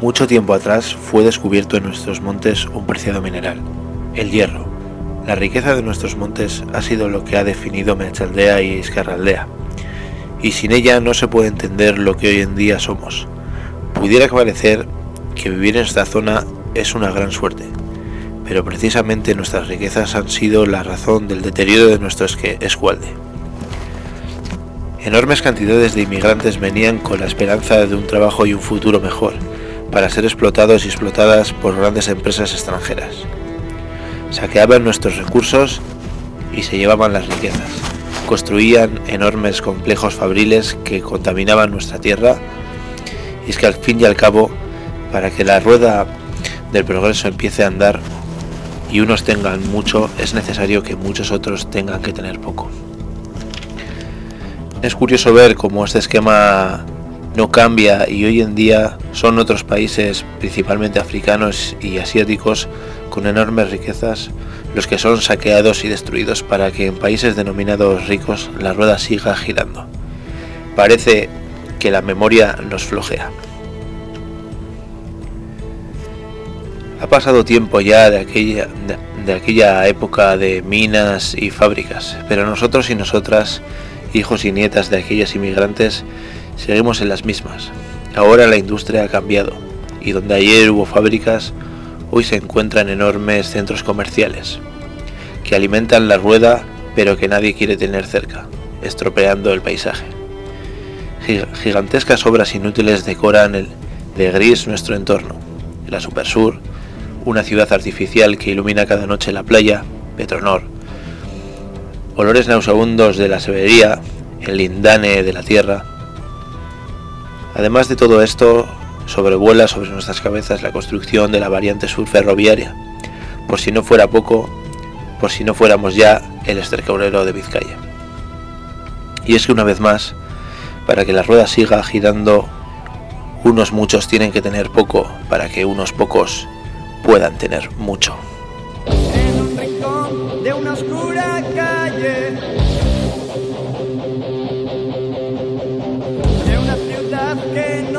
Mucho tiempo atrás fue descubierto en nuestros montes un preciado mineral, el hierro. La riqueza de nuestros montes ha sido lo que ha definido Meachaldea y Escarraldea, y sin ella no se puede entender lo que hoy en día somos. Pudiera parecer que vivir en esta zona es una gran suerte, pero precisamente nuestras riquezas han sido la razón del deterioro de nuestro escualde. Enormes cantidades de inmigrantes venían con la esperanza de un trabajo y un futuro mejor, para ser explotados y explotadas por grandes empresas extranjeras. Saqueaban nuestros recursos y se llevaban las riquezas. Construían enormes complejos fabriles que contaminaban nuestra tierra y es que al fin y al cabo, para que la rueda del progreso empiece a andar y unos tengan mucho, es necesario que muchos otros tengan que tener poco. Es curioso ver cómo este esquema no cambia y hoy en día son otros países, principalmente africanos y asiáticos, con enormes riquezas, los que son saqueados y destruidos para que en países denominados ricos la rueda siga girando. Parece que la memoria nos flojea. Ha pasado tiempo ya de aquella, de, aquella época de minas y fábricas, pero nosotros y nosotras, hijos y nietas de aquellos inmigrantes, seguimos en las mismas. Ahora la industria ha cambiado y donde ayer hubo fábricas, hoy se encuentran enormes centros comerciales que alimentan la rueda pero que nadie quiere tener cerca, estropeando el paisaje. Gigantescas obras inútiles decoran el de gris nuestro entorno. La Supersur, una ciudad artificial que ilumina cada noche la playa, Petronor. Olores nauseabundos de la severía, el lindane de la tierra. Además de todo esto, sobrevuela sobre nuestras cabezas la construcción de la variante sur ferroviaria, por si no fuera poco, por si no fuéramos ya el estercaurero de Vizcaya. Y es que una vez más, para que la rueda siga girando, unos muchos tienen que tener poco para que unos pocos puedan tener mucho.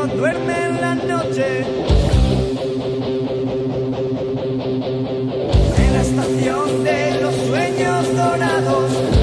Duerme en la noche, en la estación de los sueños dorados,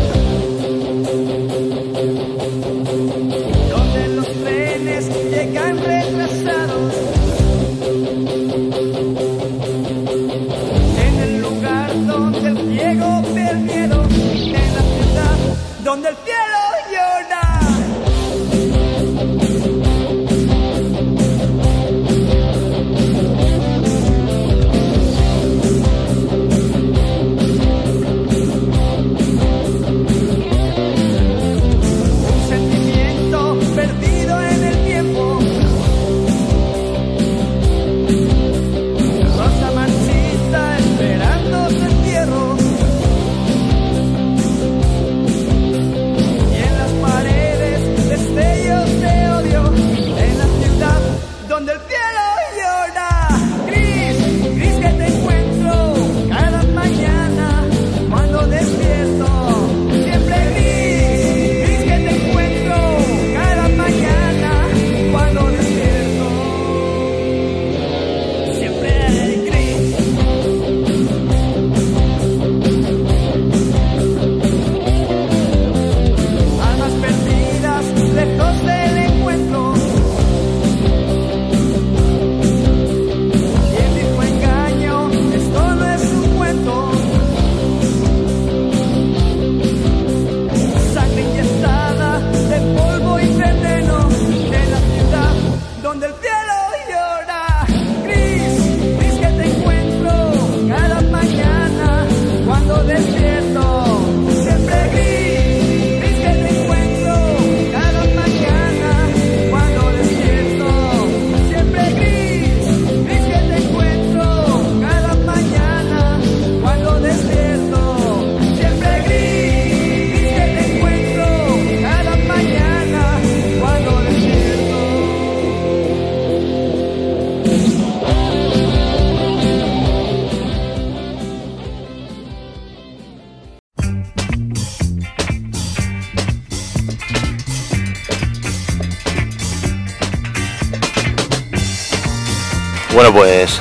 Bueno, pues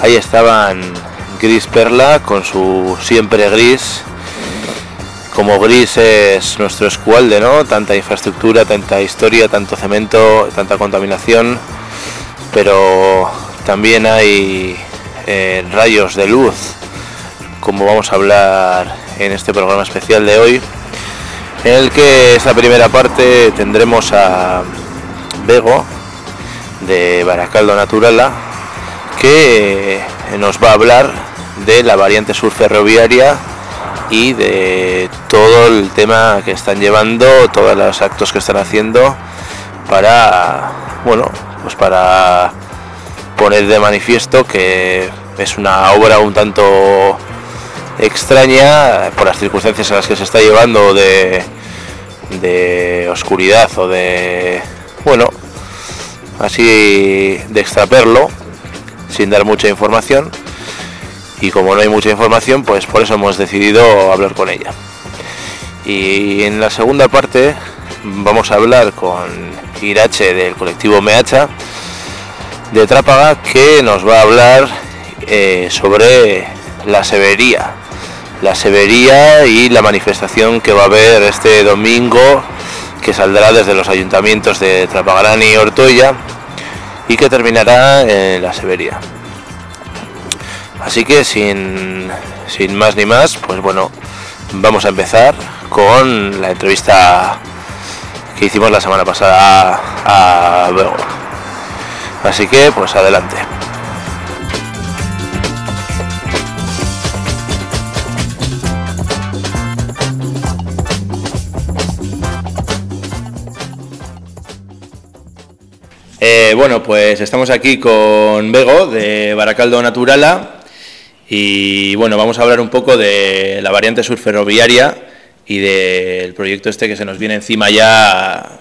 ahí estaban Gris Perla con su siempre gris. Como gris es nuestro escualde, ¿no? Tanta infraestructura, tanta historia, tanto cemento, tanta contaminación, pero también hay eh, rayos de luz, como vamos a hablar en este programa especial de hoy, en el que esta primera parte tendremos a Bego de Baracaldo Naturala, que nos va a hablar de la variante sur ferroviaria y de todo el tema que están llevando, todos los actos que están haciendo para, bueno, pues para poner de manifiesto que es una obra un tanto extraña por las circunstancias en las que se está llevando de, de oscuridad o de, bueno, así de extraperlo, sin dar mucha información. Y como no hay mucha información, pues por eso hemos decidido hablar con ella. Y en la segunda parte vamos a hablar con Irache del colectivo Meacha de Trápaga que nos va a hablar eh, sobre la severía. La severía y la manifestación que va a haber este domingo que saldrá desde los ayuntamientos de Trapagarán y Ortoya y que terminará en la Severía. Así que sin, sin más ni más, pues bueno, vamos a empezar con la entrevista que hicimos la semana pasada a, a Así que pues adelante. Eh, bueno, pues estamos aquí con Bego de Baracaldo Naturala y bueno, vamos a hablar un poco de la variante sur ferroviaria y del proyecto este que se nos viene encima ya,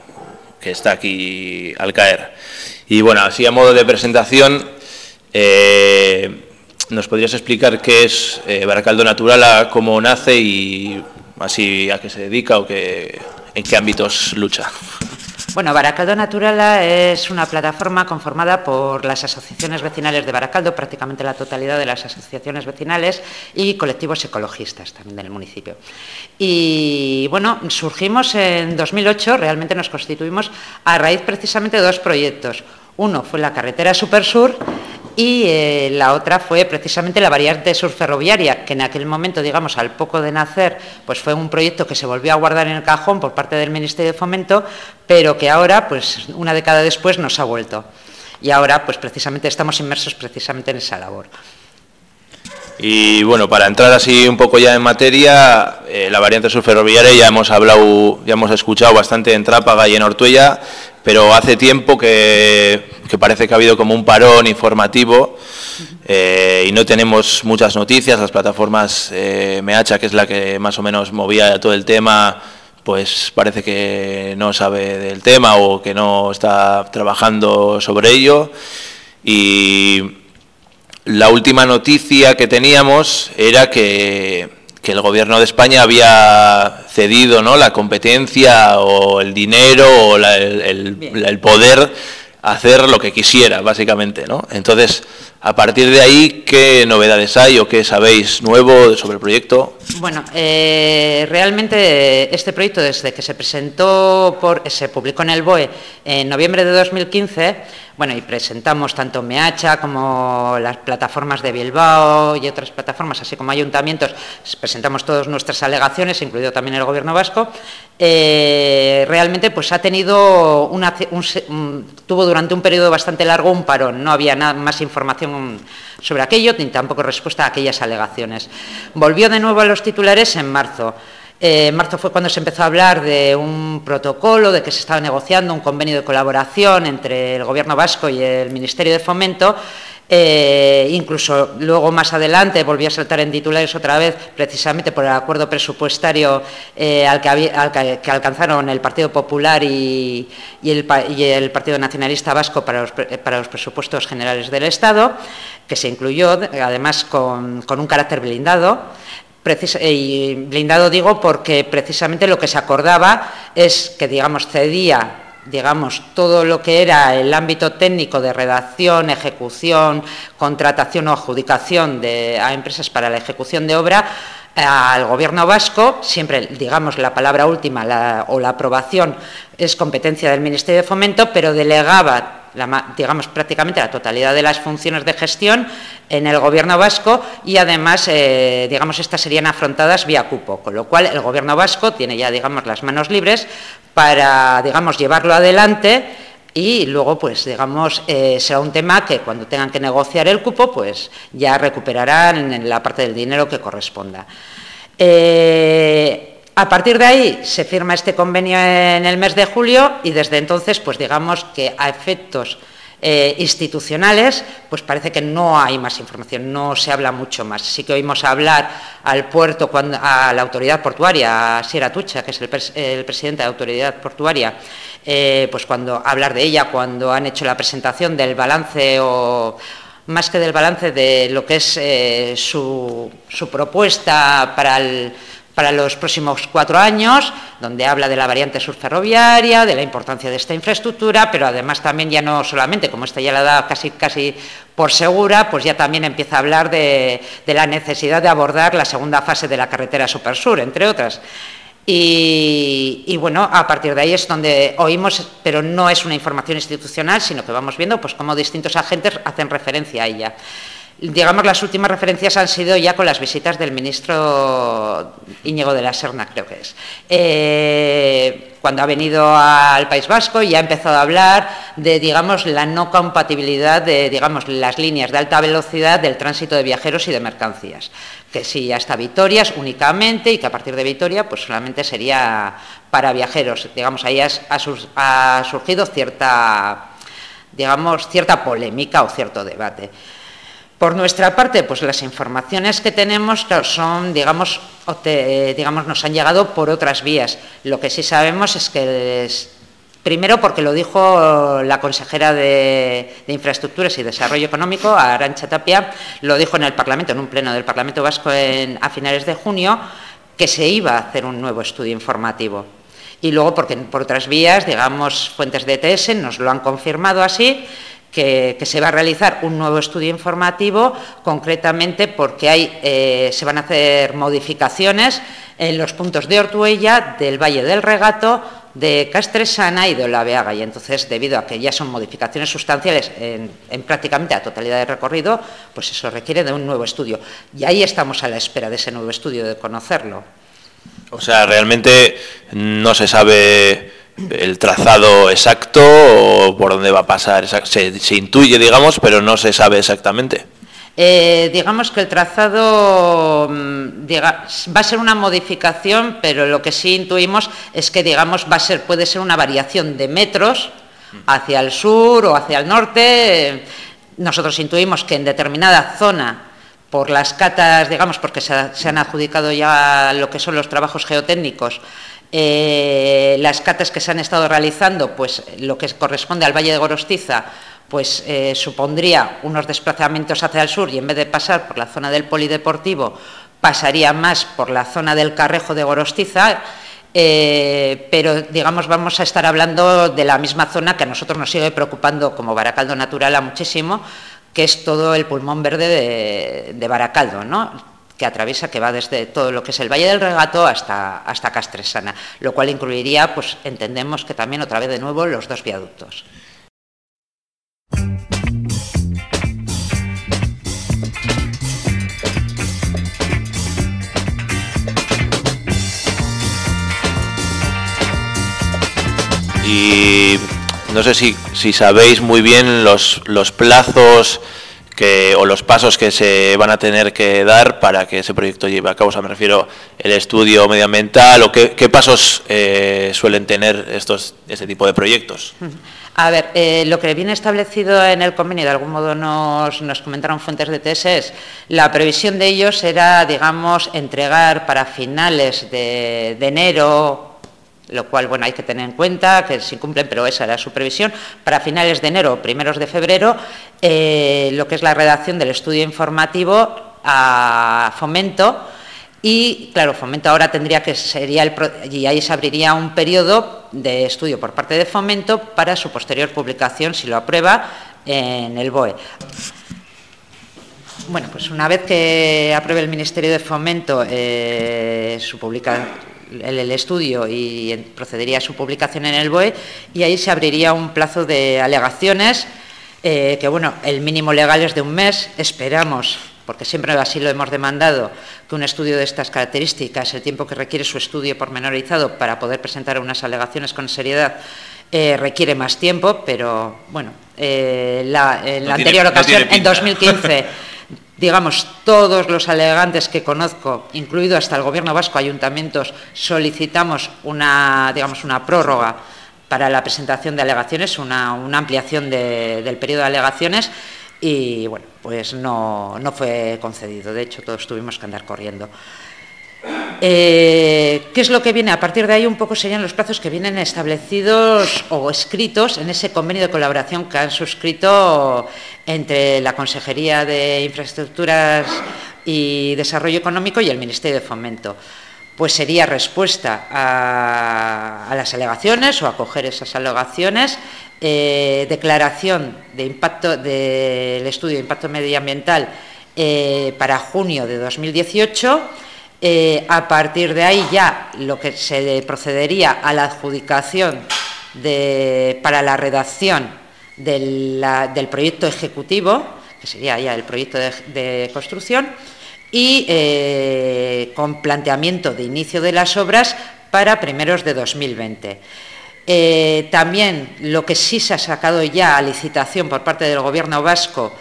que está aquí al caer. Y bueno, así a modo de presentación, eh, ¿nos podrías explicar qué es eh, Baracaldo Naturala, cómo nace y así a qué se dedica o en qué ámbitos lucha? Bueno, Baracaldo Naturala es una plataforma conformada por las asociaciones vecinales de Baracaldo, prácticamente la totalidad de las asociaciones vecinales y colectivos ecologistas también del municipio. Y bueno, surgimos en 2008, realmente nos constituimos a raíz precisamente de dos proyectos. Uno fue la carretera Supersur y eh, la otra fue precisamente la variante sur ferroviaria, que en aquel momento, digamos, al poco de nacer, pues fue un proyecto que se volvió a guardar en el cajón por parte del Ministerio de Fomento, pero que ahora, pues una década después, nos ha vuelto. Y ahora, pues precisamente estamos inmersos precisamente en esa labor. Y bueno, para entrar así un poco ya en materia, eh, la variante sur ferroviaria ya hemos hablado, ya hemos escuchado bastante en Trápaga y en Ortuella, pero hace tiempo que, parece que ha habido como un parón informativo eh, y no tenemos muchas noticias. Las plataformas eh, que es la que más o menos movía todo el tema, pues parece que no sabe del tema o que no está trabajando sobre ello. Y la última noticia que teníamos era que que el gobierno de España había cedido ¿no? la competencia o el dinero o el, poder hacer lo que quisiera, básicamente. ¿no? Entonces, a partir de ahí, ¿qué novedades hay o qué sabéis nuevo sobre el proyecto? Bueno, eh, realmente este proyecto, desde que se presentó, se publicó en el BOE en noviembre de 2015, bueno, y presentamos tanto Meacha como las plataformas de Bilbao y otras plataformas, así como ayuntamientos, presentamos todas nuestras alegaciones, incluido también el Gobierno vasco. Eh, realmente, pues ha tenido una, tuvo durante un periodo bastante largo un parón, no había nada más información sobre aquello, ni tampoco respuesta a aquellas alegaciones. Volvió de nuevo a los titulares en marzo. Eh, en marzo fue cuando se empezó a hablar de un protocolo, de que se estaba negociando un convenio de colaboración entre el Gobierno vasco y el Ministerio de Fomento. Eh, incluso luego más adelante volvió a saltar en titulares otra vez, precisamente por el acuerdo presupuestario eh, al, que, alcanzaron el Partido Popular y, el, Partido Nacionalista Vasco para los, presupuestos generales del Estado, que se incluyó además con un carácter blindado. Y blindado digo porque precisamente lo que se acordaba es que, digamos, cedía digamos, todo lo que era el ámbito técnico de redacción, ejecución, contratación o adjudicación de, a empresas para la ejecución de obra, al gobierno vasco, siempre, digamos, la palabra última o la aprobación es competencia del Ministerio de Fomento, pero delegaba digamos, prácticamente la totalidad de las funciones de gestión en el Gobierno vasco y además, eh, digamos, estas serían afrontadas vía cupo, con lo cual el Gobierno vasco tiene ya, digamos, las manos libres para, digamos, llevarlo adelante y luego, pues, digamos, eh, será un tema que cuando tengan que negociar el cupo, pues ya recuperarán la parte del dinero que corresponda. Eh, a partir de ahí se firma este convenio en el mes de julio y desde entonces, pues digamos que a efectos eh, institucionales, pues parece que no hay más información, no se habla mucho más. Sí que oímos hablar al puerto, a la autoridad portuaria, a Sierra Tucha, que es el, presidente de la autoridad portuaria, eh, pues cuando hablar de ella, cuando han hecho la presentación del balance o más que del balance de lo que es eh, su propuesta para el para los próximos cuatro años, donde habla de la variante sur ferroviaria, de la importancia de esta infraestructura, pero además también ya no solamente, como esta ya la da casi, casi por segura, pues ya también empieza a hablar de, la necesidad de abordar la segunda fase de la carretera Supersur, entre otras. Y, y, bueno, a partir de ahí es donde oímos, pero no es una información institucional, sino que vamos viendo pues cómo distintos agentes hacen referencia a ella digamos, las últimas referencias han sido ya con las visitas del ministro Íñigo de la Serna, creo que es. Eh, cuando ha venido al País Vasco y ha empezado a hablar de, digamos, la no compatibilidad de, digamos, las líneas de alta velocidad del tránsito de viajeros y de mercancías. Que sí, hasta Vitorias únicamente y que a partir de Vitoria, pues solamente sería para viajeros. Digamos, ahí ha surgido cierta, digamos, cierta polémica o cierto debate. Por nuestra parte, pues las informaciones que tenemos son, digamos, digamos, nos han llegado por otras vías. Lo que sí sabemos es que, primero porque lo dijo la consejera de, Infraestructuras y Desarrollo Económico, Arancha Tapia, lo dijo en el Parlamento, en un pleno del Parlamento Vasco a finales de junio, que se iba a hacer un nuevo estudio informativo. Y luego, porque por otras vías, digamos, fuentes de ETS nos lo han confirmado así, que, se va a realizar un nuevo estudio informativo, concretamente porque hay, eh, se van a hacer modificaciones en los puntos de Ortuella, del Valle del Regato, de Castresana y de Olaveaga. Y entonces, debido a que ya son modificaciones sustanciales en, en, prácticamente la totalidad del recorrido, pues eso requiere de un nuevo estudio. Y ahí estamos a la espera de ese nuevo estudio, de conocerlo. O sea, realmente no se sabe el trazado exacto o por dónde va a pasar. Se, intuye, digamos, pero no se sabe exactamente. Eh, digamos que el trazado mm, va a ser una modificación, pero lo que sí intuimos es que digamos va a ser puede ser una variación de metros hacia el sur o hacia el norte. Nosotros intuimos que en determinada zona por las catas, digamos, porque se, han adjudicado ya lo que son los trabajos geotécnicos, eh, las catas que se han estado realizando, pues lo que corresponde al Valle de Gorostiza, pues eh, supondría unos desplazamientos hacia el sur y en vez de pasar por la zona del polideportivo, pasaría más por la zona del Carrejo de Gorostiza. Eh, pero digamos vamos a estar hablando de la misma zona que a nosotros nos sigue preocupando como Baracaldo Natural a muchísimo, que es todo el pulmón verde de, de Baracaldo, ¿no? Que atraviesa, que va desde todo lo que es el Valle del Regato hasta, hasta Castresana, lo cual incluiría, pues entendemos que también otra vez de nuevo los dos viaductos. Y no sé si, si sabéis muy bien los, los plazos que, o los pasos que se van a tener que dar para que ese proyecto lleve a cabo. O sea, me refiero el estudio medioambiental o qué, pasos eh, suelen tener estos, este tipo de proyectos. A ver, eh, lo que viene establecido en el convenio, de algún modo nos, nos comentaron fuentes de TS, es la previsión de ellos era, digamos, entregar para finales de enero lo cual bueno, hay que tener en cuenta que se incumplen, pero esa era su previsión, para finales de enero o primeros de febrero, eh, lo que es la redacción del estudio informativo a fomento Y claro, Fomento ahora tendría que sería el y ahí se abriría un periodo de estudio por parte de Fomento para su posterior publicación, si lo aprueba, en el BOE. Bueno, pues una vez que apruebe el Ministerio de Fomento eh, su el, estudio y procedería a su publicación en el BOE y ahí se abriría un plazo de alegaciones eh, que bueno, el mínimo legal es de un mes, esperamos porque siempre así lo hemos demandado, que un estudio de estas características, el tiempo que requiere su estudio pormenorizado para poder presentar unas alegaciones con seriedad, eh, requiere más tiempo, pero bueno, eh, la, en la anterior ocasión, en 2015, digamos, todos los alegantes que conozco, incluido hasta el Gobierno vasco, ayuntamientos, solicitamos una, digamos, una prórroga para la presentación de alegaciones, una, ampliación del periodo de alegaciones y bueno, pues no, fue concedido, de hecho todos tuvimos que andar corriendo. Eh, ¿Qué es lo que viene? A partir de ahí un poco serían los plazos que vienen establecidos o escritos en ese convenio de colaboración que han suscrito entre la Consejería de Infraestructuras y Desarrollo Económico y el Ministerio de Fomento. Pues sería respuesta a, las alegaciones o acoger esas alegaciones eh, declaración de impacto del estudio de impacto medioambiental eh, para junio de 2018. Eh, a partir de ahí ya lo que se procedería a la adjudicación para la redacción del, proyecto ejecutivo, que sería ya el proyecto de construcción, y con planteamiento de inicio de las obras para primeros de 2020. Eh, también lo que sí se ha sacado ya a licitación por parte del Gobierno vasco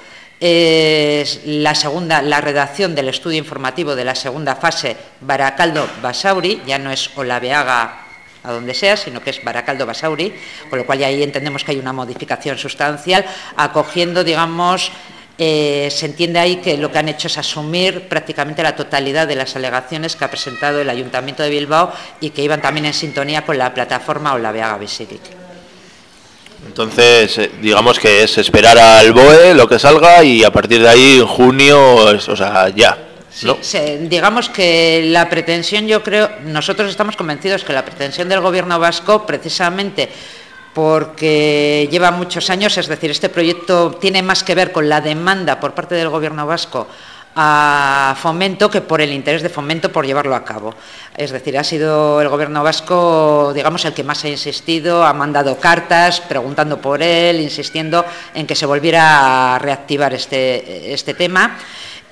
la segunda, la redacción del estudio informativo de la segunda fase Baracaldo-Basauri, ya no es Olaveaga a donde sea, sino que es Baracaldo-Basauri, con lo cual ya ahí entendemos que hay una modificación sustancial, acogiendo, digamos, eh, se entiende ahí que lo que han hecho es asumir prácticamente la totalidad de las alegaciones que ha presentado el Ayuntamiento de Bilbao y que iban también en sintonía con la plataforma Olaveaga Visitic. Entonces, eh, digamos que es esperar al BOE lo que salga y a partir de ahí en junio, o sea, ya. digamos que la pretensión, yo creo, nosotros estamos convencidos que la pretensión del Gobierno vasco, precisamente porque lleva muchos años, es decir, este proyecto tiene más que ver con la demanda por parte del Gobierno vasco a fomento que por el interés de fomento por llevarlo a cabo. Es decir, ha sido el gobierno vasco, digamos, el que más ha insistido, ha mandado cartas preguntando por él, insistiendo en que se volviera a reactivar este, este tema.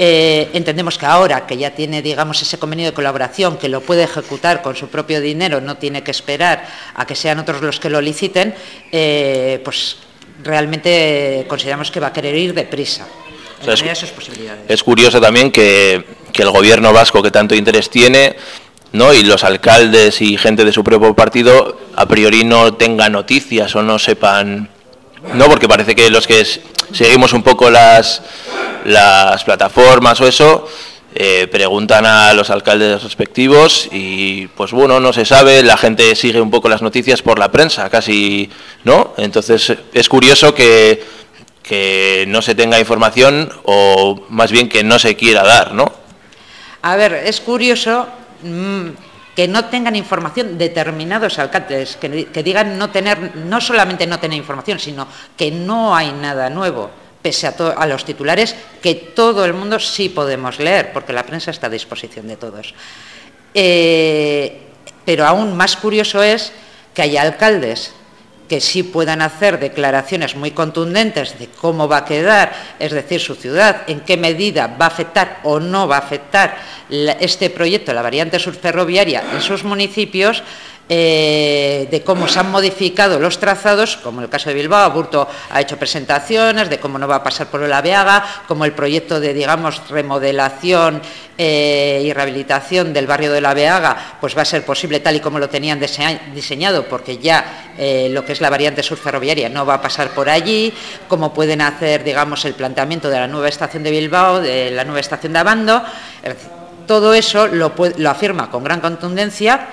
Eh, entendemos que ahora que ya tiene, digamos, ese convenio de colaboración, que lo puede ejecutar con su propio dinero, no tiene que esperar a que sean otros los que lo liciten, eh, pues realmente consideramos que va a querer ir deprisa. Es, curioso también que, el gobierno vasco, que tanto interés tiene, ¿no? y los alcaldes y gente de su propio partido, a priori no tengan noticias o no sepan no, porque parece que los que seguimos un poco las, las plataformas o eso, eh, preguntan a los alcaldes respectivos y pues bueno, no se sabe, la gente sigue un poco las noticias por la prensa, casi, ¿no? Entonces es curioso que, que no se tenga información o más bien que no se quiera dar, ¿no? A ver, es curioso mm, que no tengan información determinados alcaldes, que, digan no tener, no solamente no tener información, sino que no hay nada nuevo, pese a, los titulares que todo el mundo sí podemos leer, porque la prensa está a disposición de todos. Eh, pero aún más curioso es que hay alcaldes que sí puedan hacer declaraciones muy contundentes de cómo va a quedar, es decir, su ciudad, en qué medida va a afectar o no va a afectar este proyecto, la variante sur ferroviaria, en sus municipios, eh, de cómo se han modificado los trazados, como en el caso de Bilbao, Aburto ha hecho presentaciones de cómo no va a pasar por la Veaga, como el proyecto de, digamos, remodelación eh, y rehabilitación del barrio de la Veaga, pues va a ser posible tal y como lo tenían diseñado, porque ya eh, lo que es la variante sur ferroviaria no va a pasar por allí, cómo pueden hacer, digamos, el planteamiento de la nueva estación de Bilbao, de la nueva estación de Abando, todo eso lo afirma con gran contundencia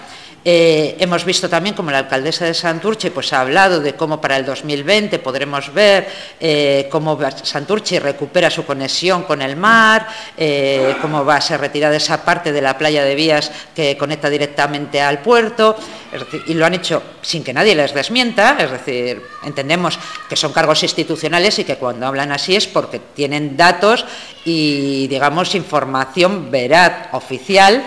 Eh, hemos visto también como la alcaldesa de Santurce pues, ha hablado de cómo para el 2020 podremos ver eh, cómo Santurce recupera su conexión con el mar, eh, cómo va a ser retirada esa parte de la playa de Vías que conecta directamente al puerto, y lo han hecho sin que nadie les desmienta, es decir, entendemos que son cargos institucionales y que cuando hablan así es porque tienen datos y, digamos, información veraz, oficial,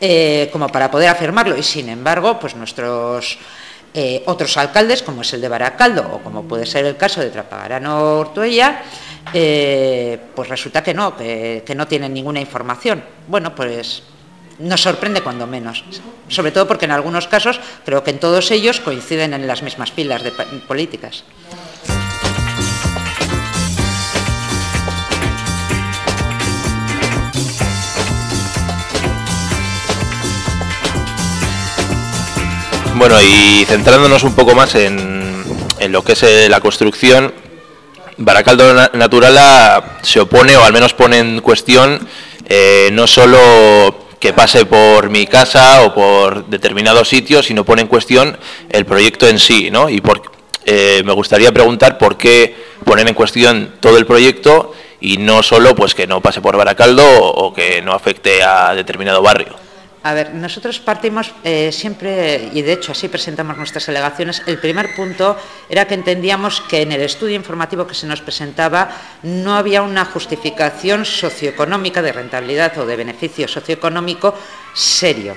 eh, como para poder afirmarlo. Y sin embargo, pues nuestros eh, otros alcaldes, como es el de Baracaldo o como puede ser el caso de Trapagarano Ortuella, eh, pues resulta que no, que, no tienen ninguna información. Bueno, pues nos sorprende cuando menos, sobre todo porque en algunos casos creo que en todos ellos coinciden en las mismas filas de políticas. Bueno, y centrándonos un poco más en, lo que es eh, la construcción, Baracaldo Naturala se opone, o al menos pone en cuestión, eh, no solo que pase por mi casa o por determinado sitio, sino pone en cuestión el proyecto en sí, ¿no? Y eh, me gustaría preguntar por qué poner en cuestión todo el proyecto y no solo pues que no pase por Baracaldo o que no afecte a determinado barrio. A ver, nosotros partimos eh, siempre, y de hecho así presentamos nuestras alegaciones, el primer punto era que entendíamos que en el estudio informativo que se nos presentaba no había una justificación socioeconómica de rentabilidad o de beneficio socioeconómico serio.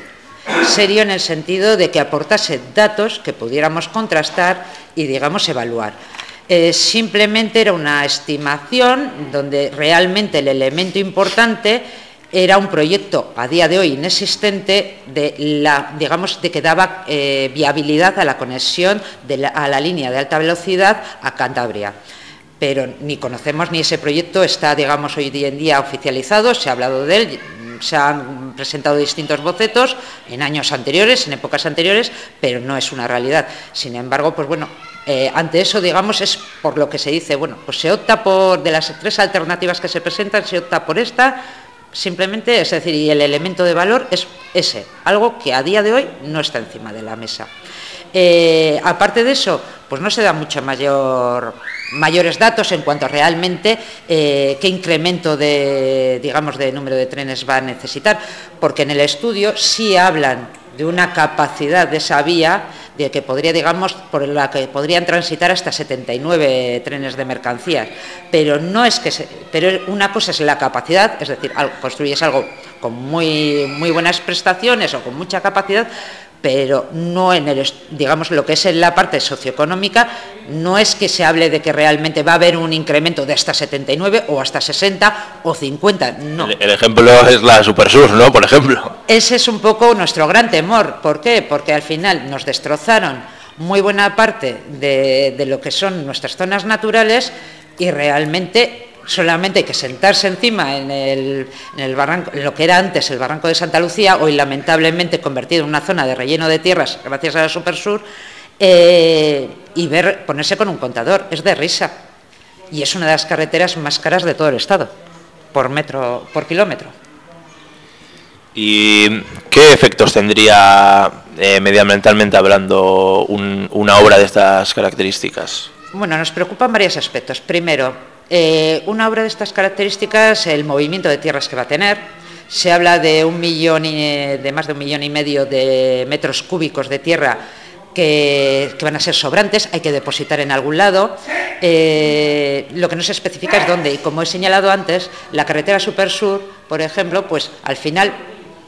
Serio en el sentido de que aportase datos que pudiéramos contrastar y, digamos, evaluar. Eh, simplemente era una estimación donde realmente el elemento importante era un proyecto a día de hoy inexistente de digamos, que daba eh, viabilidad a la conexión a la línea de alta velocidad a Cantabria. Pero ni conocemos ni ese proyecto está, digamos, hoy en día oficializado, se ha hablado de él, se han presentado distintos bocetos en años anteriores, en épocas anteriores, pero no es una realidad. Sin embargo, pues bueno, eh, ante eso, digamos, es por lo que se dice, bueno, pues se opta por, de las tres alternativas que se presentan, se opta por esta, Simplemente, es decir, y el elemento de valor es ese, algo que a día de hoy no está encima de la mesa. Eh, aparte de eso, pues no se da mucho mayor, mayores datos en cuanto a realmente eh, qué incremento de, digamos, de número de trenes va a necesitar, porque en el estudio sí hablan de una capacidad de esa vía de que podría, digamos, por la que podrían transitar hasta 79 trenes de mercancías. Pero no es que pero una cosa es la capacidad, es decir, construyes algo con muy, muy buenas prestaciones o con mucha capacidad, pero no en el, digamos, lo que es en la parte socioeconómica, no es que se hable de que realmente va a haber un incremento de hasta 79 o hasta 60 o 50, no. El, ejemplo es la Supersur, ¿no? Por ejemplo. Ese es un poco nuestro gran temor. ¿Por qué? Porque al final nos destrozaron muy buena parte de, de lo que son nuestras zonas naturales y realmente solamente hay que sentarse encima en, el, barranco, en lo que era antes el barranco de Santa Lucía, hoy lamentablemente convertido en una zona de relleno de tierras gracias a la Supersur, eh, y ver, ponerse con un contador. Es de risa. Y es una de las carreteras más caras de todo el estado, por metro, por kilómetro. ¿Y qué efectos tendría eh, medioambientalmente hablando una obra de estas características? Bueno, nos preocupan varios aspectos. Primero, eh, una obra de estas características, el movimiento de tierras que va a tener, se habla de más de un millón y medio de metros cúbicos de tierra que, van a ser sobrantes, hay que depositar en algún lado. Eh, lo que no se especifica es dónde. Y como he señalado antes, la carretera Super Sur, por ejemplo, pues al final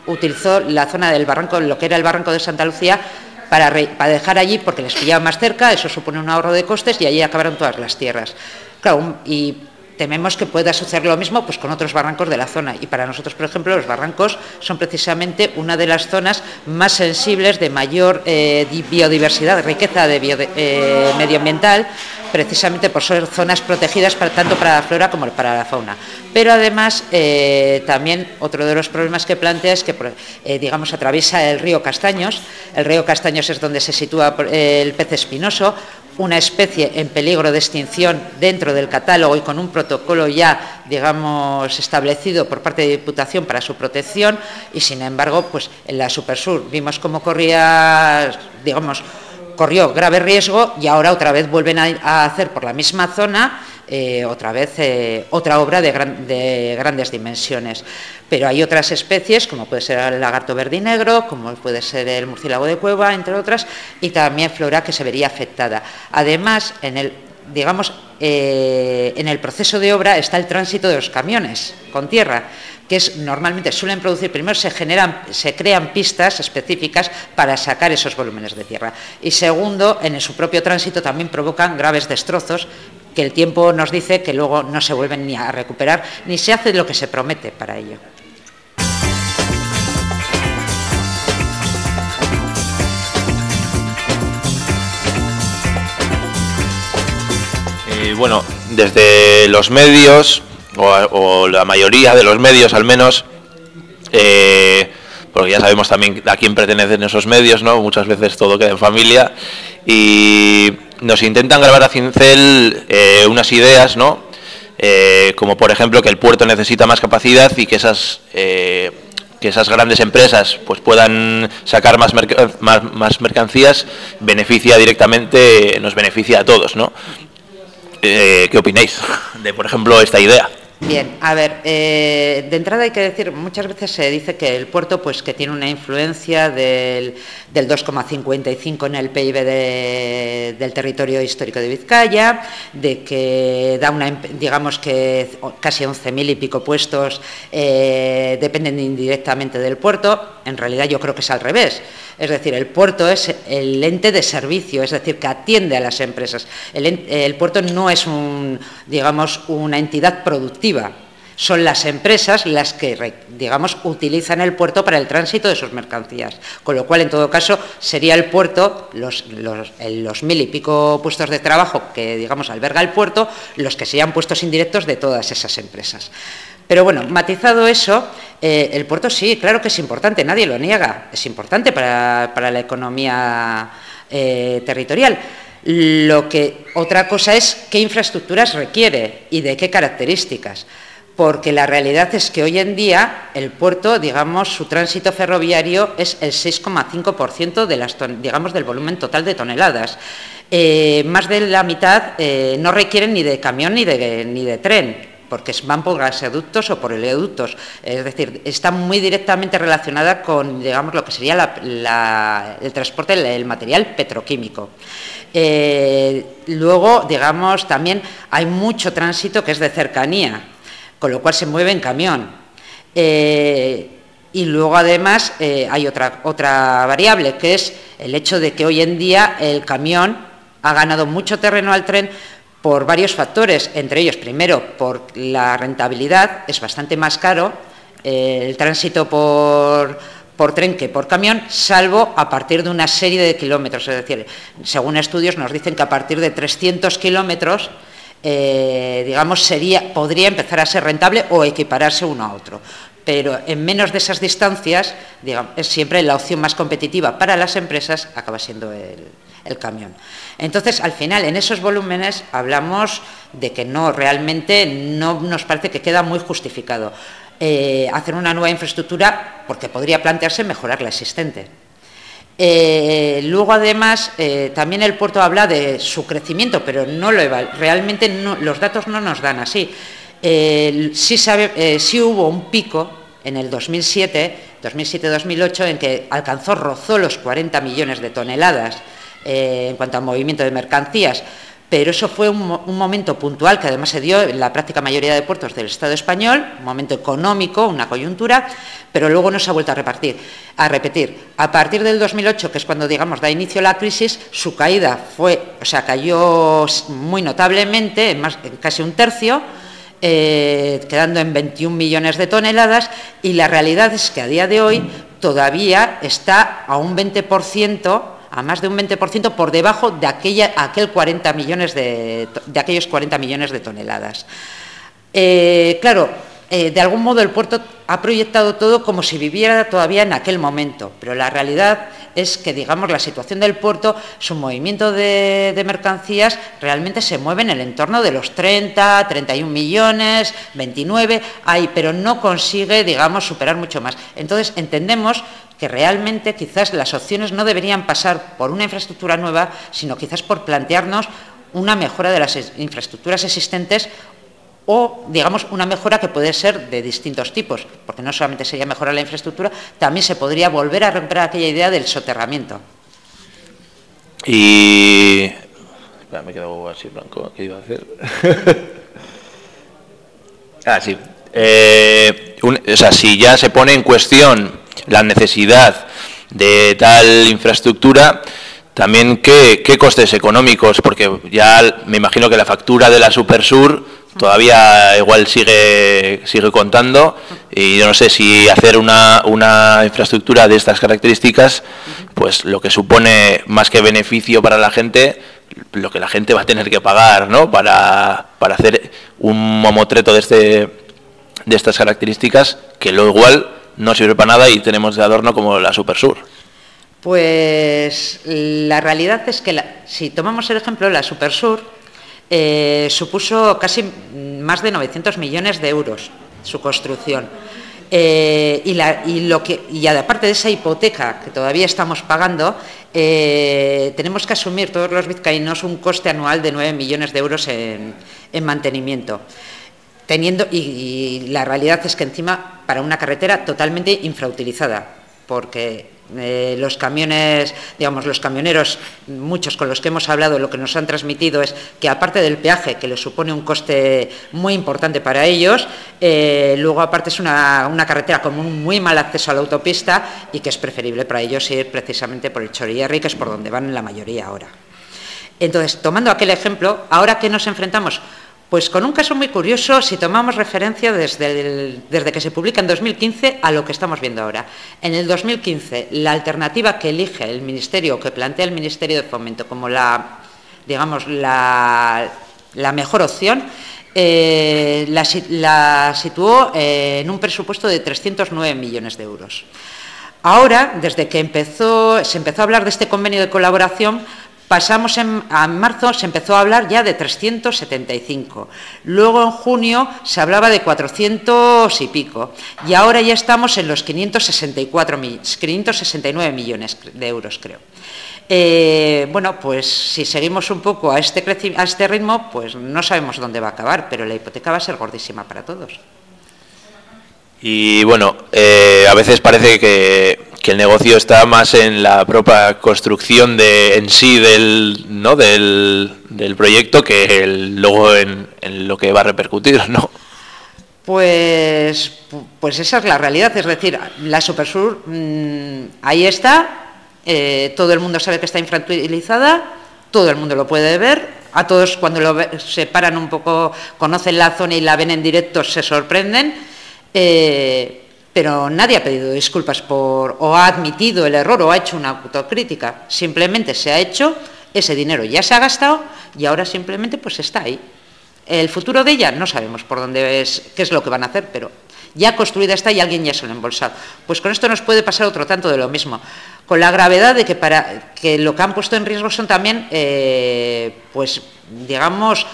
utilizó la zona del barranco, lo que era el barranco de Santa Lucía, para, para dejar allí porque les pillaba más cerca, eso supone un ahorro de costes y allí acabaron todas las tierras y tememos que pueda suceder lo mismo pues, con otros barrancos de la zona. Y para nosotros, por ejemplo, los barrancos son precisamente una de las zonas más sensibles de mayor eh, biodiversidad, riqueza de eh, medioambiental, precisamente por ser zonas protegidas tanto para la flora como para la fauna. Pero además, eh, también otro de los problemas que plantea es que, digamos, atraviesa el río Castaños. El río Castaños es donde se sitúa el pez espinoso, una especie en peligro de extinción dentro del catálogo y con un protocolo ya, digamos, establecido por parte de Diputación para su protección y, sin embargo, pues en la Supersur vimos cómo corría, digamos, corrió grave riesgo y ahora otra vez vuelven a, hacer por la misma zona eh, otra vez eh, otra obra de, de, grandes dimensiones. Pero hay otras especies, como puede ser el lagarto verdinegro, como puede ser el murciélago de cueva, entre otras, y también flora que se vería afectada. Además, en el digamos, eh, en el proceso de obra está el tránsito de los camiones con tierra que es, normalmente suelen producir, primero se, generan, se crean pistas específicas para sacar esos volúmenes de tierra. Y segundo, en su propio tránsito también provocan graves destrozos que el tiempo nos dice que luego no se vuelven ni a recuperar, ni se hace lo que se promete para ello. Eh, bueno, desde los medios o, la mayoría de los medios al menos, eh, porque ya sabemos también a quién pertenecen esos medios, ¿no? Muchas veces todo queda en familia y nos intentan grabar a cincel eh, unas ideas, ¿no? Eh, como por ejemplo que el puerto necesita más capacidad y que esas que esas grandes empresas pues puedan sacar más, más, más, mercancías beneficia directamente nos beneficia a todos, ¿no? ¿Qué opináis de por ejemplo esta idea? Bien, a ver, eh, de entrada hay que decir, muchas veces se dice que el puerto pues que tiene una influencia del, del 2,55 en el PIB del territorio histórico de Vizcaya, de que da una, digamos que casi 11.000 y pico puestos eh, dependen indirectamente del puerto, en realidad yo creo que es al revés. Es decir, el puerto es el ente de servicio, es decir, que atiende a las empresas. El, puerto no es digamos, una entidad productiva, son las empresas las que, digamos, utilizan el puerto para el tránsito de sus mercancías. Con lo cual, en todo caso, sería el puerto, los, los, mil y pico puestos de trabajo que, digamos, alberga el puerto, los que serían puestos indirectos de todas esas empresas. Pero bueno, matizado eso, eh, el puerto sí, claro que es importante, nadie lo niega, es importante para, la economía eh, territorial. Lo que otra cosa es qué infraestructuras requiere y de qué características, porque la realidad es que hoy en día el puerto, digamos, su tránsito ferroviario es el 6,5% de las, digamos, del volumen total de toneladas. Eh, más de la mitad no requieren ni de camión ni de, ni de tren porque van por gasoductos o por oleoductos. Es decir, está muy directamente relacionada con, digamos, lo que sería el transporte del material petroquímico. Eh, luego, digamos, también hay mucho tránsito que es de cercanía, con lo cual se mueve en camión. Eh, y luego, además, eh, hay otra, otra variable, que es el hecho de que hoy en día el camión ha ganado mucho terreno al tren por varios factores, entre ellos, primero, por la rentabilidad, es bastante más caro eh, el tránsito por, tren que por camión, salvo a partir de una serie de kilómetros. Es decir, según estudios nos dicen que a partir de 300 kilómetros, eh, digamos, sería, podría empezar a ser rentable o equipararse uno a otro. Pero en menos de esas distancias, es siempre la opción más competitiva para las empresas, acaba siendo el, el camión. Entonces, al final, en esos volúmenes hablamos de que no, realmente no nos parece que queda muy justificado eh, hacer una nueva infraestructura porque podría plantearse mejorar la existente. Eh, luego, además, eh, también el puerto habla de su crecimiento, pero no lo realmente los datos no nos dan así. sí, sabe, sí hubo un pico en el 2007, 2007-2008, en que alcanzó, rozó los 40 millones de toneladas eh, en cuanto al movimiento de mercancías, pero eso fue un, momento puntual que además se dio en la práctica mayoría de puertos del Estado español, un momento económico, una coyuntura, pero luego no se ha vuelto a, repartir, a repetir. A partir del 2008, que es cuando digamos da inicio la crisis, su caída fue, o sea, cayó muy notablemente, más, casi un tercio, eh, quedando en 21 millones de toneladas, y la realidad es que a día de hoy todavía está a un 20% a más de un 20% por debajo de, aquella, aquel 40 millones de, aquellos 40 millones de toneladas. Eh, claro, eh, de algún modo el puerto ha proyectado todo como si viviera todavía en aquel momento, pero la realidad es que, digamos, la situación del puerto, su movimiento de, mercancías realmente se mueve en el entorno de los 30, 31 millones, 29, hay, pero no consigue, digamos, superar mucho más. Entonces, entendemos que realmente quizás las opciones no deberían pasar por una infraestructura nueva, sino quizás por plantearnos una mejora de las infraestructuras existentes o, digamos, una mejora que puede ser de distintos tipos, porque no solamente sería mejorar la infraestructura, también se podría volver a recuperar aquella idea del soterramiento. Y... Espera, me he quedado así blanco, ¿qué iba a hacer? ah, sí. Eh, o sea, si ya se pone en cuestión la necesidad de tal infraestructura, también qué, qué costes económicos, porque ya me imagino que la factura de la Supersur todavía igual sigue, sigue contando y yo no sé si hacer una, una infraestructura de estas características, pues lo que supone más que beneficio para la gente, lo que la gente va a tener que pagar ¿no? para, para hacer un momotreto de, este, de estas características, que lo igual no sirve para nada y tenemos de adorno como la Supersur. Pues la realidad es que si tomamos el ejemplo la Supersur, eh, supuso casi más de 900 millones de euros su construcción. Eh, y, lo que, aparte de esa hipoteca que todavía estamos pagando, eh, tenemos que asumir todos los vizcaínos un coste anual de 9 millones de euros en, mantenimiento. Teniendo, y la realidad es que encima para una carretera totalmente infrautilizada, porque eh, los camiones, digamos, los camioneros, muchos con los que hemos hablado, lo que nos han transmitido es que aparte del peaje, que les supone un coste muy importante para ellos, eh, luego aparte es una, carretera con un muy mal acceso a la autopista y que es preferible para ellos ir precisamente por el Chorierri, que es por donde van la mayoría ahora. Entonces, tomando aquel ejemplo, ahora que nos enfrentamos pues con un caso muy curioso si tomamos referencia desde, que se publica en 2015 a lo que estamos viendo ahora. En el 2015, la alternativa que elige el Ministerio, que plantea el Ministerio de Fomento como la, digamos, la, mejor opción, eh, la, situó en un presupuesto de 309 millones de euros. Ahora, desde que empezó, se empezó a hablar de este convenio de colaboración, Pasamos en, marzo, se empezó a hablar ya de 375. Luego en junio se hablaba de 400 y pico. Y ahora ya estamos en los 564, 569 millones de euros, creo. Eh, bueno, pues si seguimos un poco a este, a este ritmo, pues no sabemos dónde va a acabar, pero la hipoteca va a ser gordísima para todos. Y bueno, eh, a veces parece que que el negocio está más en la propia construcción de, en sí del, ¿no? del, proyecto que luego en, lo que va a repercutir, ¿no? Pues, pues esa es la realidad, es decir, la Supersur mm, ahí está, eh, todo el mundo sabe que está infrautilizada, todo el mundo lo puede ver, a todos cuando lo se paran un poco, conocen la zona y la ven en directo, se sorprenden. Eh, pero nadie ha pedido disculpas por, o ha admitido el error o ha hecho una autocrítica. Simplemente se ha hecho, ese dinero ya se ha gastado y ahora simplemente pues está ahí. El futuro de ella no sabemos por dónde es, qué es lo que van a hacer, pero ya construida está y alguien ya se lo ha embolsado. Pues con esto nos puede pasar otro tanto de lo mismo, con la gravedad de que para que lo que han puesto en riesgo son también, eh, pues digamos,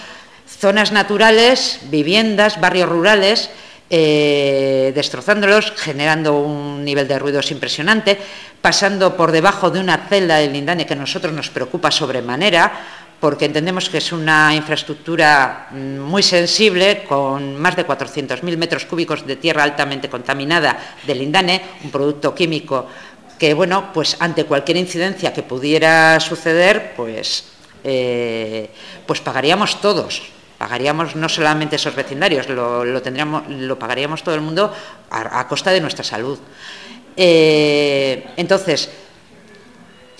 zonas naturales, viviendas, barrios rurales eh, destrozándolos, generando un nivel de ruidos impresionante, pasando por debajo de una celda del Lindane que a nosotros nos preocupa sobremanera, porque entendemos que es una infraestructura mm, muy sensible, con más de 400.000 metros cúbicos de tierra altamente contaminada del Lindane, un producto químico que, bueno, pues ante cualquier incidencia que pudiera suceder, pues, eh, pues pagaríamos todos pagaríamos no solamente esos vecindarios, lo, tendríamos, lo pagaríamos todo el mundo a, costa de nuestra salud. Eh, entonces,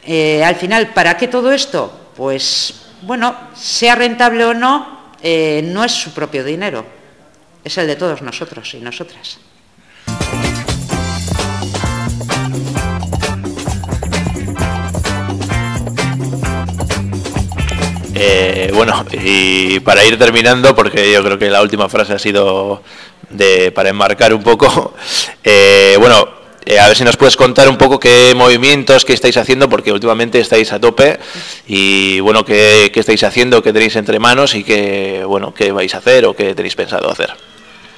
eh, al final, ¿para qué todo esto? Pues, bueno, sea rentable o no, eh, no es su propio dinero, es el de todos nosotros y nosotras. Eh, bueno, y para ir terminando, porque yo creo que la última frase ha sido de, para enmarcar un poco, eh, bueno, eh, a ver si nos puedes contar un poco qué movimientos que estáis haciendo, porque últimamente estáis a tope y bueno, qué, qué estáis haciendo, qué tenéis entre manos y qué, bueno, qué vais a hacer o qué tenéis pensado hacer.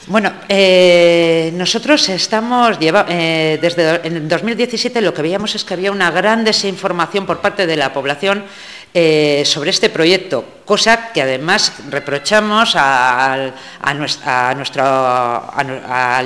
Bueno, eh, nosotros estamos, lleva, desde en 2017 lo que veíamos es que había una gran desinformación por parte de la población eh, sobre este proyecto, cosa que además reprochamos al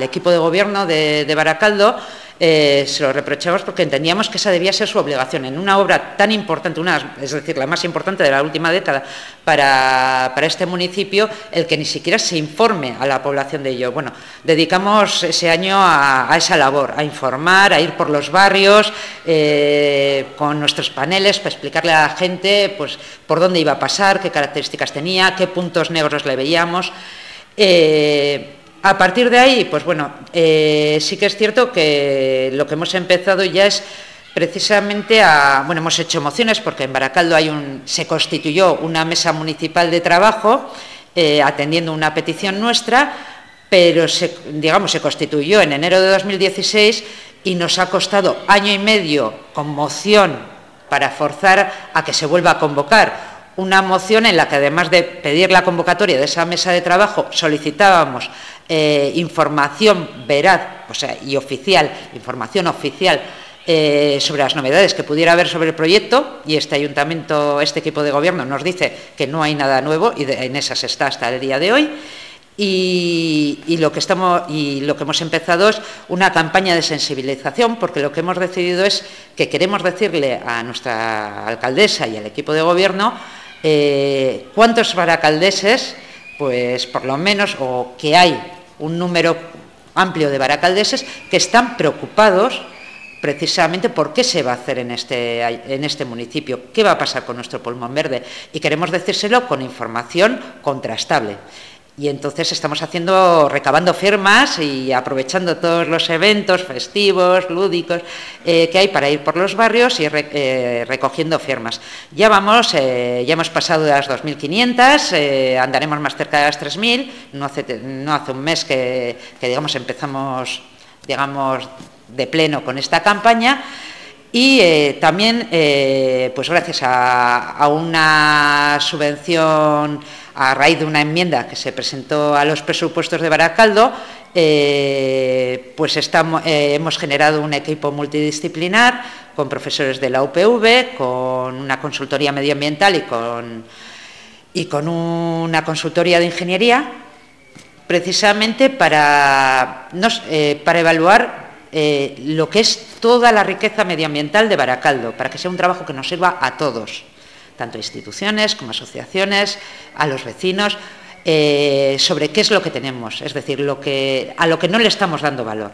equipo de gobierno de, de Baracaldo, eh, se lo reprochamos porque entendíamos que esa debía ser su obligación en una obra tan importante, una, es decir, la más importante de la última década para, este municipio, el que ni siquiera se informe a la población de ello. Bueno, dedicamos ese año a, esa labor, a informar, a ir por los barrios eh, con nuestros paneles para explicarle a la gente pues, por dónde iba a pasar, qué características tenía, qué puntos negros le veíamos. Eh, a partir de ahí, pues bueno, eh, sí que es cierto que lo que hemos empezado ya es precisamente a, bueno, hemos hecho mociones porque en Baracaldo se constituyó una mesa municipal de trabajo eh, atendiendo una petición nuestra, pero digamos se constituyó en enero de 2016 y nos ha costado año y medio con moción para forzar a que se vuelva a convocar. Una moción en la que además de pedir la convocatoria de esa mesa de trabajo solicitábamos eh, información veraz o sea, y oficial, información oficial eh, sobre las novedades que pudiera haber sobre el proyecto y este ayuntamiento, este equipo de gobierno nos dice que no hay nada nuevo y en esas está hasta el día de hoy. Y, lo que estamos y lo que hemos empezado es una campaña de sensibilización porque lo que hemos decidido es que queremos decirle a nuestra alcaldesa y al equipo de gobierno eh, cuántos baracaldeses pues por lo menos o que hay un número amplio de baracaldeses que están preocupados precisamente por qué se va a hacer en este, en este municipio, qué va a pasar con nuestro pulmón verde. Y queremos decírselo con información contrastable. Y entonces estamos haciendo, recabando firmas y aprovechando todos los eventos festivos, lúdicos eh, que hay para ir por los barrios y eh, recogiendo firmas. Ya vamos, eh, ya hemos pasado de las 2.500, andaremos más cerca de las 3.000. No hace, no hace un mes que, digamos empezamos, digamos, de pleno con esta campaña. Y también, pues gracias a una subvención a raíz de una enmienda que se presentó a los presupuestos de Baracaldo, eh, pues eh, hemos generado un equipo multidisciplinar con profesores de la UPV, con una consultoría medioambiental y con, y con una consultoría de ingeniería, precisamente para, eh, para evaluar lo que es toda la riqueza medioambiental de Baracaldo, para que sea un trabajo que nos sirva a todos tanto instituciones como asociaciones, a los vecinos, eh, sobre qué es lo que tenemos, es decir, a lo que no le estamos dando valor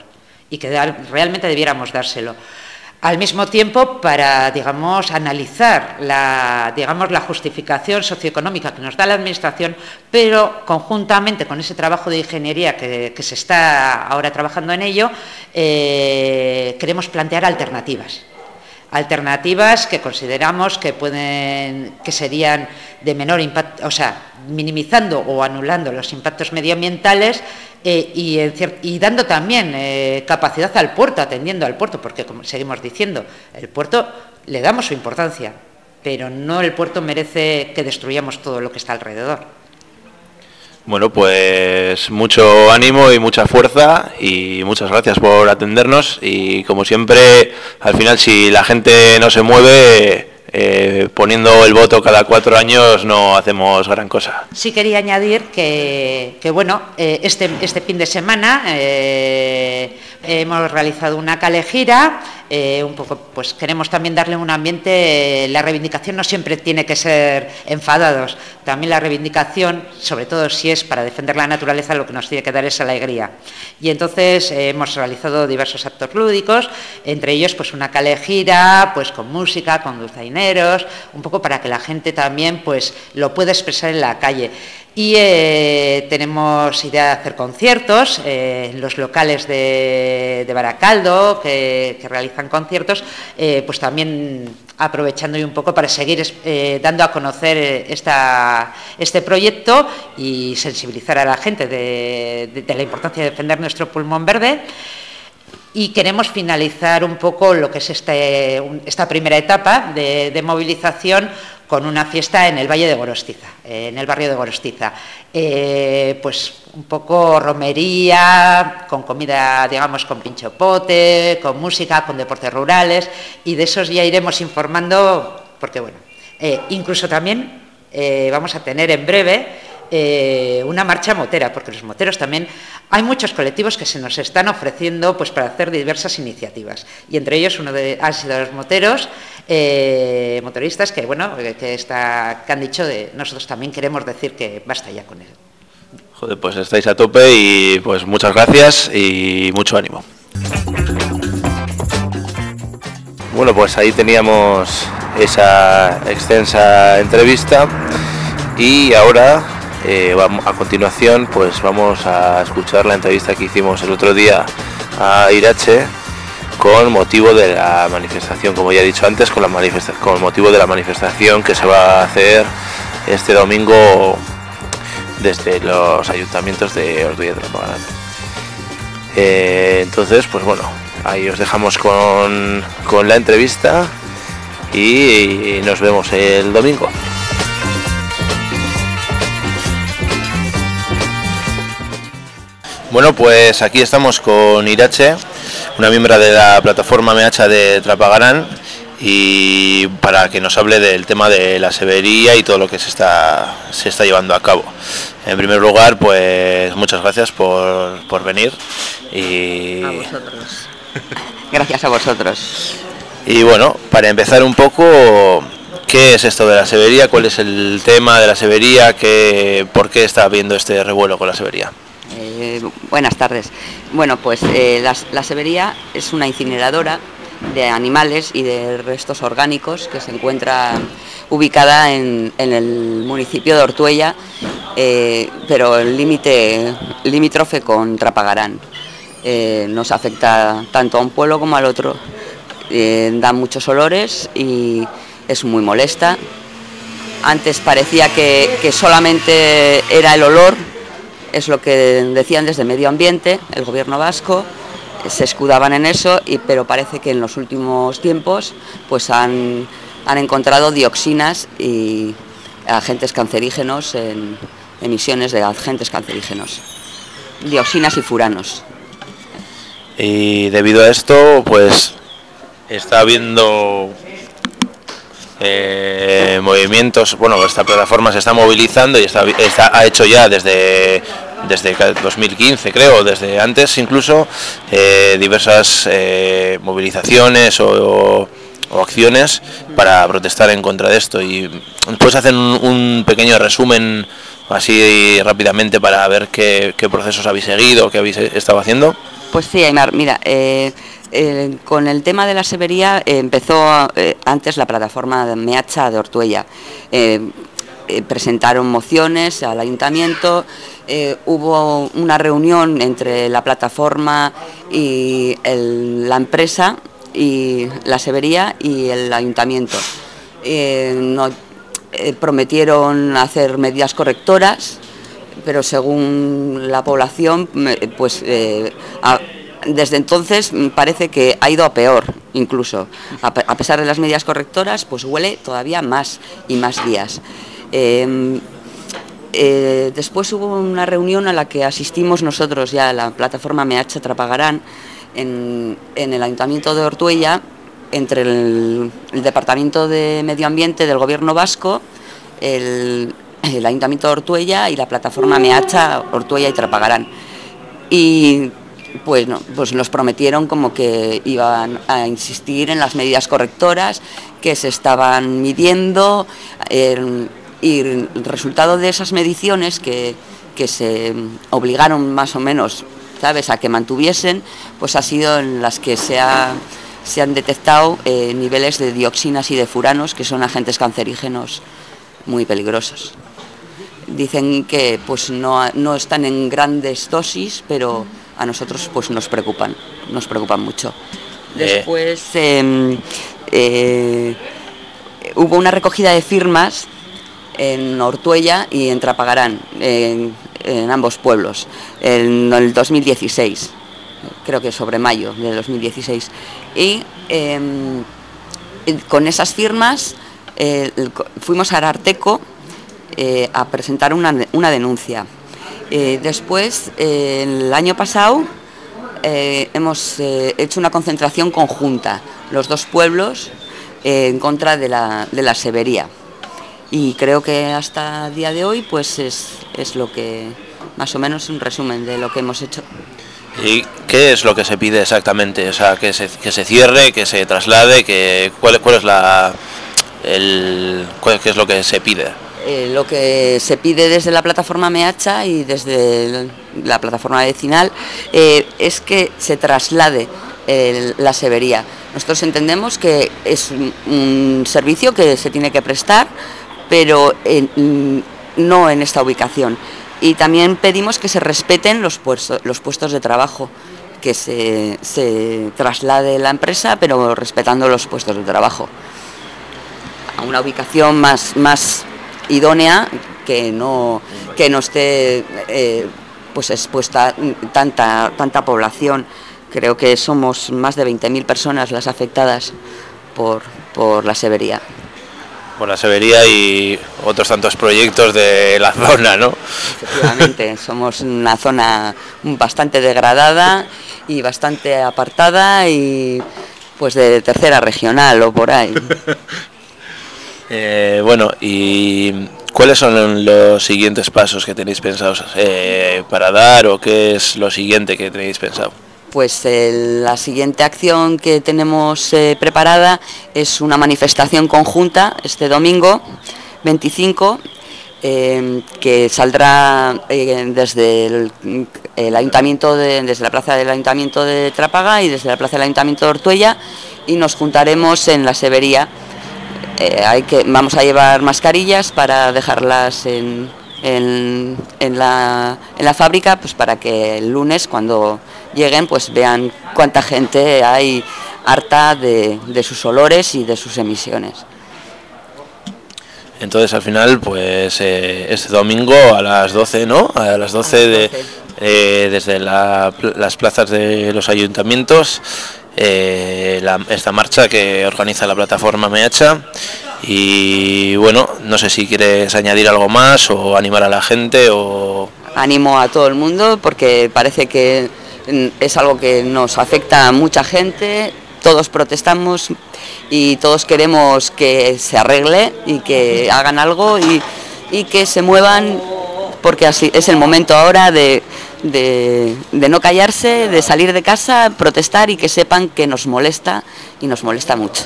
y que realmente debiéramos dárselo. Al mismo tiempo, para, digamos, analizar la, digamos, la justificación socioeconómica que nos da la Administración, pero conjuntamente con ese trabajo de ingeniería que, se está ahora trabajando en ello, eh, queremos plantear alternativas alternativas que consideramos que pueden que serían de menor impacto, o sea, minimizando o anulando los impactos medioambientales eh, y, dando también eh, capacidad al puerto, atendiendo al puerto, porque como seguimos diciendo, el puerto le damos su importancia, pero no el puerto merece que destruyamos todo lo que está alrededor. Bueno, pues mucho ánimo y mucha fuerza y muchas gracias por atendernos y como siempre, al final si la gente no se mueve, eh, poniendo el voto cada cuatro años no hacemos gran cosa. Sí quería añadir que, bueno, eh, este, este fin de semana eh, hemos realizado una calejira eh, un poco, pues queremos también darle un ambiente, la reivindicación no siempre tiene que ser enfadados, también la reivindicación, sobre todo si es para defender la naturaleza, lo que nos tiene que dar es alegría. Y entonces eh, hemos realizado diversos actos lúdicos, entre ellos pues una calejira, pues con música, con dulzaineros, un poco para que la gente también pues lo pueda expresar en la calle. Y eh, tenemos idea de hacer conciertos eh, en los locales de, Baracaldo, que, realizan conciertos, eh, pues también aprovechando un poco para seguir dando a conocer esta, este proyecto y sensibilizar a la gente de, la importancia de defender nuestro pulmón verde. Y queremos finalizar un poco lo que es este, esta primera etapa de movilización con una fiesta en el Valle de Gorostiza, en el barrio de Gorostiza. Eh, pues un poco romería, con comida, digamos, con pinchopote, con música, con deportes rurales, y de esos ya iremos informando, porque bueno, eh, incluso también eh, vamos a tener en breve eh, una marcha motera, porque los moteros también hay muchos colectivos que se nos están ofreciendo pues para hacer diversas iniciativas y entre ellos uno de han sido los moteros eh, motoristas que bueno que está que han dicho de nosotros también queremos decir que basta ya con él. Joder, pues estáis a tope y pues muchas gracias y mucho ánimo. Bueno, pues ahí teníamos esa extensa entrevista y ahora eh, a continuación, pues vamos a escuchar la entrevista que hicimos el otro día a Irache con motivo de la manifestación, como ya he dicho antes, con, motivo de la manifestación que se va a hacer este domingo desde los ayuntamientos de Orduña de eh, entonces, pues bueno, ahí os dejamos con, con la entrevista y nos vemos el domingo. Bueno, pues aquí estamos con Irache, una miembro de la plataforma MH de Trapagarán, y para que nos hable del tema de la severía y todo lo que se está, se está llevando a cabo. En primer lugar, pues muchas gracias por, por venir. Y... A vosotros. Gracias a vosotros. Y bueno, para empezar un poco, ¿qué es esto de la severía? ¿Cuál es el tema de la severía? ¿Qué, ¿Por qué está habiendo este revuelo con la severía? Eh, buenas tardes. Bueno, pues eh, la, Severía es una incineradora de animales y de restos orgánicos que se encuentra ubicada en, el municipio de Ortuella, eh, pero el límite limítrofe con Trapagarán. nos afecta tanto a un pueblo como al otro. da muchos olores y es muy molesta. Antes parecía que solamente era el olor es lo que decían desde Medio Ambiente, el gobierno vasco, se escudaban en eso, y, pero parece que en los últimos tiempos pues han, encontrado dioxinas y agentes cancerígenos en emisiones de agentes cancerígenos, dioxinas y furanos. Y debido a esto, pues está habiendo eh, movimientos, bueno, esta plataforma se está movilizando y está, ha hecho ya desde, desde 2015, creo, desde antes incluso, eh, diversas eh, movilizaciones o, acciones para protestar en contra de esto. Y pues hacen un, pequeño resumen así rápidamente para ver qué, qué, procesos habéis seguido, qué habéis estado haciendo. Pues sí, Aymar, mira, eh, con el tema de la severía eh, empezó eh, antes la plataforma de Meacha de Ortuella. presentaron mociones al ayuntamiento, hubo una reunión entre la plataforma y la empresa y la severía y el ayuntamiento. prometieron hacer medidas correctoras, pero según la población, pues desde entonces mm, parece que ha ido a peor, incluso. A, pesar de las medidas correctoras, pues huele todavía más y más días. Em, eh, después hubo una reunión a la que asistimos nosotros ya, la plataforma MH Trapagarán, en, el Ayuntamiento de Ortuella, entre el, Departamento de Medio Ambiente del Gobierno Vasco, el, Ayuntamiento de Ortuella y la plataforma MH Ortuella y Trapagarán. Y pues, pues nos prometieron como que iban a insistir en las medidas correctoras que se estaban midiendo y el resultado de esas mediciones que, se obligaron más o menos ¿sabes? a que mantuviesen, pues ha sido en las que se, se han detectado eh, niveles de dioxinas y de furanos, que son agentes cancerígenos muy peligrosos. dicen que pues no, no están en grandes dosis, pero a nosotros pues nos preocupan, nos preocupan mucho. Eh. Después em, eh, hubo una recogida de firmas en Ortuella y en Trapagarán, en, en ambos pueblos, en el 2016, creo que sobre mayo de 2016. Y em, con esas firmas fuimos a Ararteco eh, a presentar una, una denuncia. Eh, después, eh, el año pasado, eh, hemos hecho una concentración conjunta, los dos pueblos, en contra de la, de la severía. Y creo que hasta el día de hoy, pues es, es lo que, más o menos, un resumen de lo que hemos hecho. ¿Y qué es lo que se pide exactamente? O sea, que se, que se cierre, que se traslade, que cuál, cuál es la el cuál- qué es lo que se pide. Eh, lo que se pide desde la plataforma Meacha y desde la plataforma vecinal eh, es que se traslade el- la severía. Nosotros entendemos que es un, servicio que se tiene que prestar, pero mm, no en esta ubicación. Y también pedimos que se respeten los puestos, de trabajo, que se, traslade la empresa, pero respetando los puestos de trabajo a una ubicación más idónea que no, que no esté eh, pues expuesta tanta, tanta población. Creo que somos más de 20.000 personas las afectadas por, por la severía. Por la severía y otros tantos proyectos de la zona, ¿no? Efectivamente, somos una zona bastante degradada y bastante apartada y pues de tercera regional o por ahí. Eh, bueno, ¿y cuáles son los siguientes pasos que tenéis pensados eh, para dar o qué es lo siguiente que tenéis pensado? Pues eh, la siguiente acción que tenemos preparada es una manifestación conjunta este domingo 25 eh, que saldrá desde el ayuntamiento de- desde la plaza del ayuntamiento de Trápaga y desde la plaza del ayuntamiento de Ortuella y nos juntaremos en la Severía. Eh, hay que, vamos a llevar mascarillas para dejarlas en, en- en la, en la fábrica, pues para que el lunes cuando lleguen pues vean cuánta gente hay harta de, de sus olores y de sus emisiones. Entonces al final, pues eh, este domingo a las 12, ¿no? A las 12, de, 12. eh, desde la las plazas de los ayuntamientos, eh, esta marcha que organiza la plataforma Meacha. Y bueno, no sé si quieres añadir algo más o animar a la gente o... Animo a todo el mundo porque parece que mm, es algo que nos afecta a mucha gente, todos protestamos y todos queremos que se arregle y que hagan algo y, y que se muevan porque así es el momento ahora de, de- de no callarse, de salir de casa, protestar y que sepan que nos molesta y nos molesta mucho.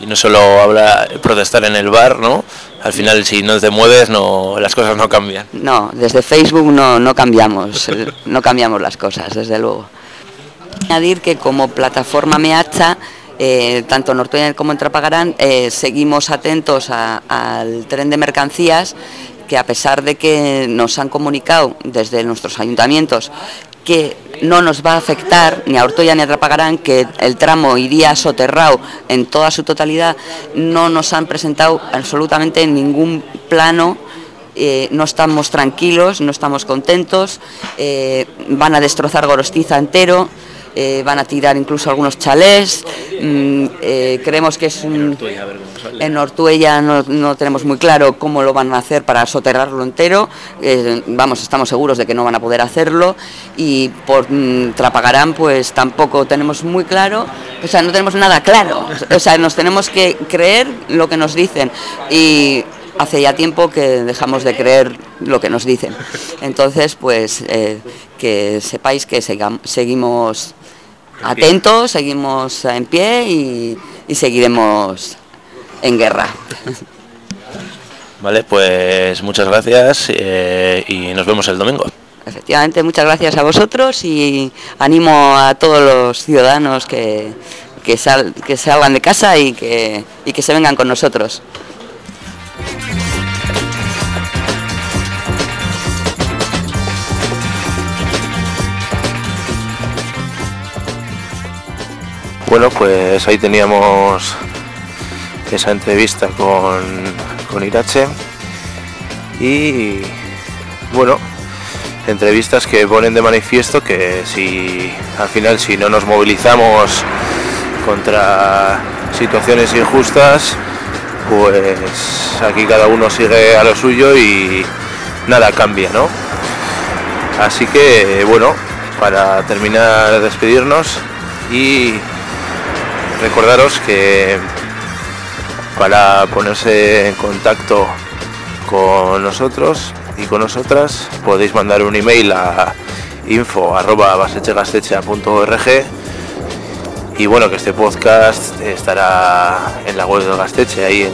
Y no solo habla protestar en el bar, ¿no? Al final si no te mueves no las cosas no cambian. No, desde Facebook no, no cambiamos, no cambiamos las cosas, desde luego. Añadir que como plataforma Meacha, eh, tanto en Ortuella como en Trapagarán, eh, seguimos atentos a- al tren de mercancías, que a pesar de que nos han comunicado desde nuestros ayuntamientos que no nos va a afectar ni a Ortoya ni a Trapagarán, que el tramo iría soterrado en toda su totalidad, no nos han presentado absolutamente ningún plano eh, no estamos tranquilos, no estamos contentos, eh, van a destrozar Gorostiza entero, eh, van a tirar incluso algunos chalés, mm, eh, creemos que es un... En Ortuella no, no tenemos muy claro cómo lo van a hacer para soterrarlo entero. eh, vamos, estamos seguros de que no van a poder hacerlo. Y por mm, Trapagarán, pues tampoco tenemos muy claro. O sea, no tenemos nada claro. O sea, nos tenemos que creer lo que nos dicen. Y hace ya tiempo que dejamos de creer lo que nos dicen. Entonces, pues que sepáis que seguimos atentos, seguimos en pie y, y seguiremos en guerra. Vale, pues muchas gracias eh, y nos vemos el domingo. Efectivamente, muchas gracias a vosotros y animo a todos los ciudadanos que, que, sal- que salgan de casa y que, y que se vengan con nosotros. Bueno, pues ahí teníamos esa entrevista con, con Irache y bueno, entrevistas que ponen de manifiesto que si al final si no nos movilizamos contra situaciones injustas, pues aquí cada uno sigue a lo suyo y nada cambia, ¿no? Así que bueno, para terminar de despedirnos y recordaros que para ponerse en contacto con nosotros y con nosotras podéis mandar un email a info y bueno que este podcast estará en la web del Gasteche ahí en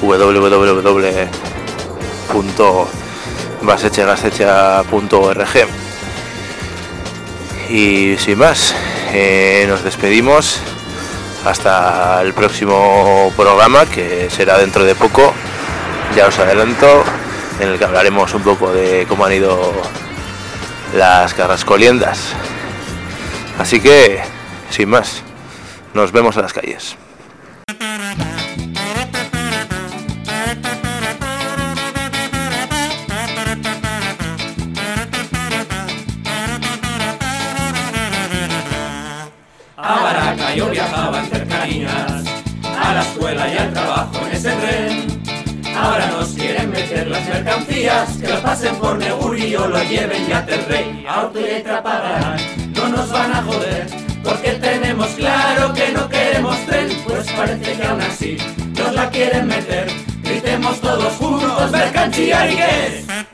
www.basechegastecha.org y sin más eh, nos despedimos hasta el próximo programa que será dentro de poco. Ya os adelanto en el que hablaremos un poco de cómo han ido las carrascoliendas así que sin más nos vemos en las calles escuela y al trabajo en ese tren. Ahora nos quieren meter las mercancías, que lo pasen por Neguri o lo lleven ya del rey. Auto y no nos van a joder, porque tenemos claro que no queremos tren, pues parece que aún así nos la quieren meter. Gritemos todos juntos, mercancía y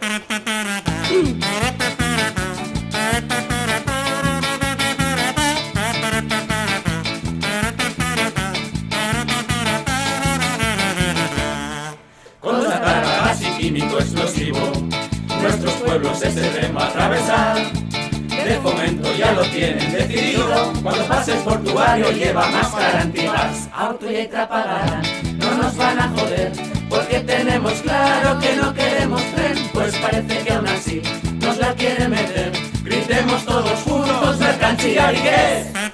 Nuestros pueblos ese tren va a atravesar. De fomento ya lo tienen decidido. Cuando pases por tu barrio lleva más garantías. Auto y letra no nos van a joder. Porque tenemos claro que no queremos tren. Pues parece que aún así nos la quieren meter. Gritemos todos juntos, mercancía y qué.